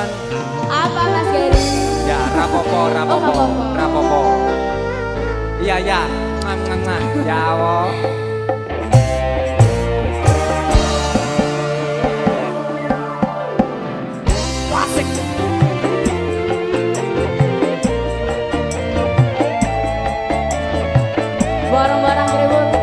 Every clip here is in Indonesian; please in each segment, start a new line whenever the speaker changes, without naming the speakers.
Ron?
Apa Mas Gary?
Ya, rapopo, rapopo,
oh, rapopo.
Iya, iya. Ngam, ngam, ngam. Ya, wo.
Barang-barang ribut.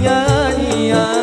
Yeah,